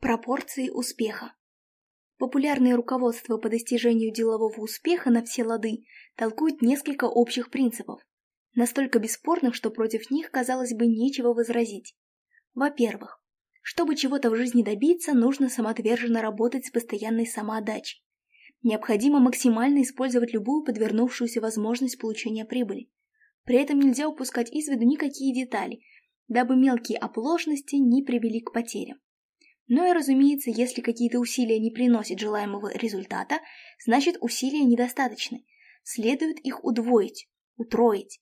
Пропорции успеха. Популярные руководства по достижению делового успеха на все лады толкуют несколько общих принципов, настолько бесспорных, что против них, казалось бы, нечего возразить. Во-первых, чтобы чего-то в жизни добиться, нужно самоотверженно работать с постоянной самоотдачей. Необходимо максимально использовать любую подвернувшуюся возможность получения прибыли. При этом нельзя упускать из виду никакие детали, дабы мелкие оплошности не привели к потерям. Ну и, разумеется, если какие-то усилия не приносят желаемого результата, значит усилия недостаточны. Следует их удвоить, утроить.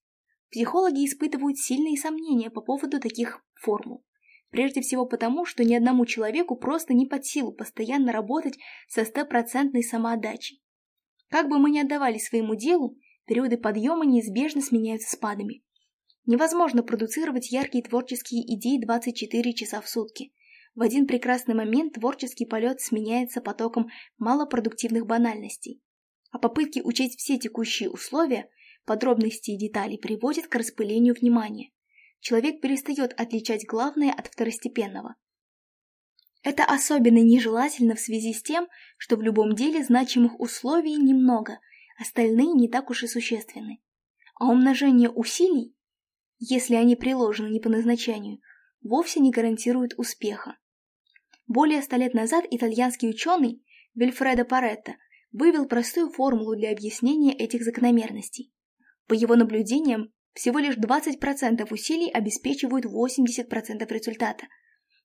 Психологи испытывают сильные сомнения по поводу таких формул. Прежде всего потому, что ни одному человеку просто не под силу постоянно работать со стопроцентной самоотдачей. Как бы мы ни отдавали своему делу, периоды подъема неизбежно сменяются спадами. Невозможно продуцировать яркие творческие идеи 24 часа в сутки. В один прекрасный момент творческий полет сменяется потоком малопродуктивных банальностей, а попытки учесть все текущие условия, подробности и детали приводят к распылению внимания. Человек перестает отличать главное от второстепенного. Это особенно нежелательно в связи с тем, что в любом деле значимых условий немного, остальные не так уж и существенны. А умножение усилий, если они приложены не по назначению, вовсе не гарантирует успеха. Более ста лет назад итальянский ученый Вильфредо Паретто вывел простую формулу для объяснения этих закономерностей. По его наблюдениям, всего лишь 20% усилий обеспечивают 80% результата,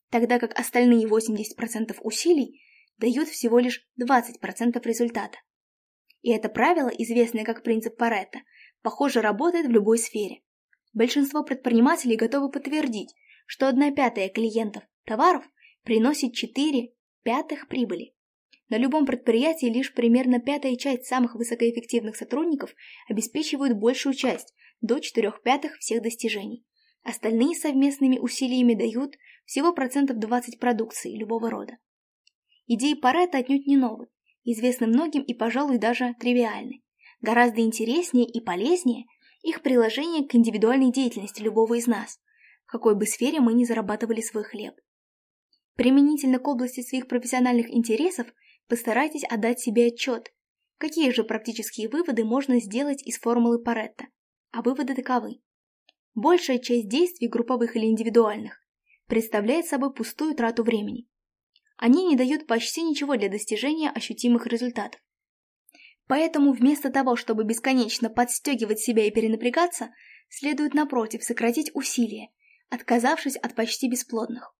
тогда как остальные 80% усилий дают всего лишь 20% результата. И это правило, известное как принцип Паретта, похоже, работает в любой сфере. Большинство предпринимателей готовы подтвердить, что одна пятая клиентов товаров – приносит 4 пятых прибыли. На любом предприятии лишь примерно пятая часть самых высокоэффективных сотрудников обеспечивают большую часть, до 4 пятых всех достижений. Остальные совместными усилиями дают всего процентов 20 продукции любого рода. Идеи Паретта отнюдь не новые, известны многим и, пожалуй, даже тривиальны. Гораздо интереснее и полезнее их приложение к индивидуальной деятельности любого из нас, в какой бы сфере мы ни зарабатывали свой хлеб. Применительно к области своих профессиональных интересов постарайтесь отдать себе отчет, какие же практические выводы можно сделать из формулы Паретта. А выводы таковы. Большая часть действий, групповых или индивидуальных, представляет собой пустую трату времени. Они не дают почти ничего для достижения ощутимых результатов. Поэтому вместо того, чтобы бесконечно подстегивать себя и перенапрягаться, следует напротив сократить усилия, отказавшись от почти бесплодных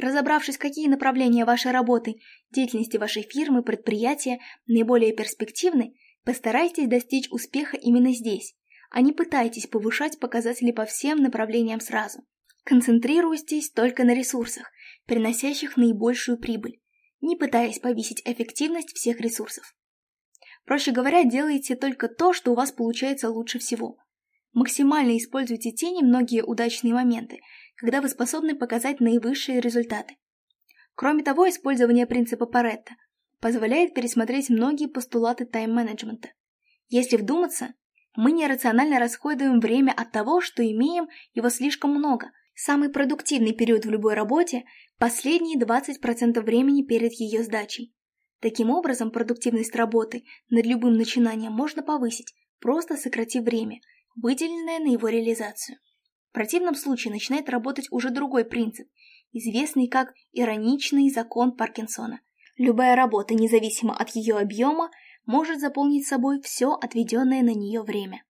разобравшись, какие направления вашей работы, деятельности вашей фирмы, предприятия наиболее перспективны, постарайтесь достичь успеха именно здесь, а не пытайтесь повышать показатели по всем направлениям сразу. Концентрируйтесь только на ресурсах, приносящих наибольшую прибыль, не пытаясь повесить эффективность всех ресурсов. Проще говоря, делайте только то, что у вас получается лучше всего. Максимально используйте те немногие удачные моменты, когда вы способны показать наивысшие результаты. Кроме того, использование принципа Паретта позволяет пересмотреть многие постулаты тайм-менеджмента. Если вдуматься, мы нерационально расходуем время от того, что имеем его слишком много. Самый продуктивный период в любой работе – последние 20% времени перед ее сдачей. Таким образом, продуктивность работы над любым начинанием можно повысить, просто сократив время, выделенное на его реализацию. В противном случае начинает работать уже другой принцип, известный как ироничный закон Паркинсона. Любая работа, независимо от ее объема, может заполнить собой все отведенное на нее время.